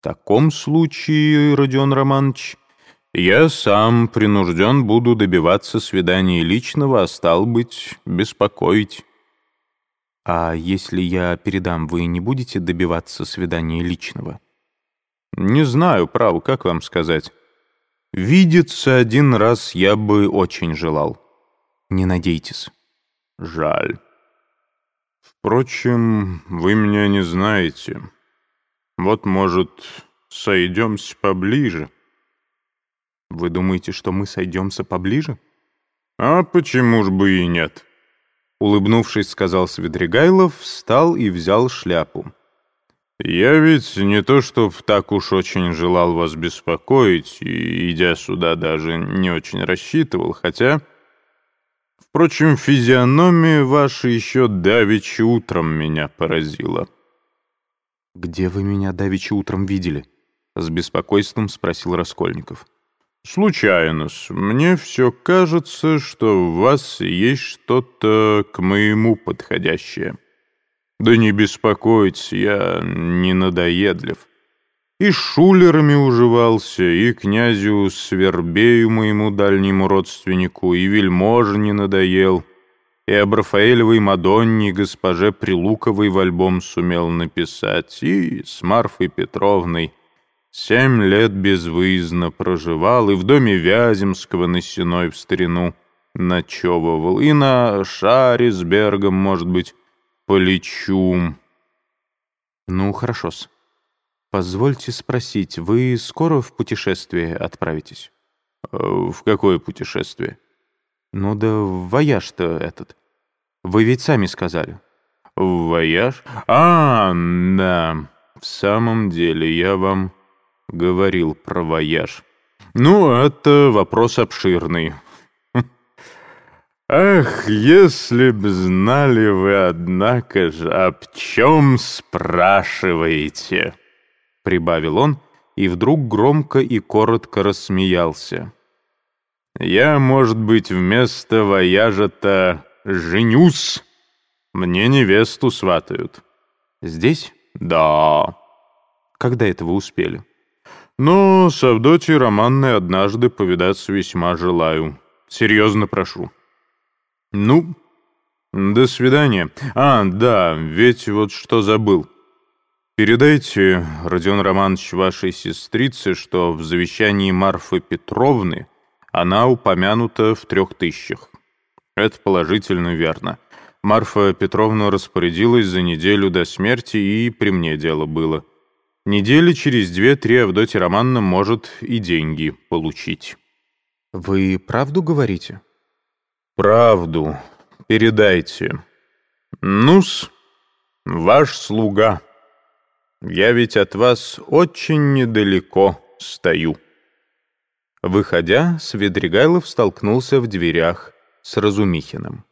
В таком случае, Родион Романович, я сам принужден буду добиваться свидания личного, а стал быть, беспокоить. А если я передам, вы не будете добиваться свидания личного? Не знаю, право, как вам сказать. Видеться один раз я бы очень желал. Не надейтесь. Жаль. Впрочем, вы меня не знаете. Вот, может, сойдемся поближе. Вы думаете, что мы сойдемся поближе? А почему ж бы и нет? Улыбнувшись, сказал Свидригайлов, встал и взял шляпу. «Я ведь не то чтоб так уж очень желал вас беспокоить, и, идя сюда, даже не очень рассчитывал, хотя...» Впрочем, физиономия ваша еще давеча утром меня поразила. «Где вы меня давеча утром видели?» — с беспокойством спросил Раскольников. случайно. Мне все кажется, что у вас есть что-то к моему подходящее». «Да не беспокойтесь, я не надоедлив. И шулерами уживался, и князю Свербею, моему дальнему родственнику, и вельможе не надоел, и об Рафаэлевой Мадонне госпоже Прилуковой в альбом сумел написать, и с Марфой Петровной семь лет безвыездно проживал, и в доме Вяземского на Сеной в старину ночевывал, и на шаре с Бергом, может быть, полечу. Ну, хорошо-с. Позвольте спросить, вы скоро в путешествие отправитесь? Э, в какое путешествие? Ну да вояж-то этот. Вы ведь сами сказали. Вояж? А, да. В самом деле, я вам говорил про вояж. Ну, это вопрос обширный. Ах, если б знали вы, однако же, об чем спрашиваете?» Прибавил он и вдруг громко и коротко рассмеялся. «Я, может быть, вместо вояжа-то женюсь. Мне невесту сватают». «Здесь?» «Да». «Когда это вы успели?» «Ну, с Авдотьей Романной однажды повидаться весьма желаю. Серьезно прошу». «Ну, до свидания. А, да, ведь вот что забыл. Передайте, Родион Романович, вашей сестрице, что в завещании Марфы Петровны она упомянута в трех тысячах. Это положительно верно. Марфа Петровна распорядилась за неделю до смерти, и при мне дело было. Недели через две-три Авдотья Романовна может и деньги получить». «Вы правду говорите?» «Правду. Передайте. Нус, ваш слуга. Я ведь от вас очень недалеко стою». Выходя, Свидригайлов столкнулся в дверях с Разумихиным.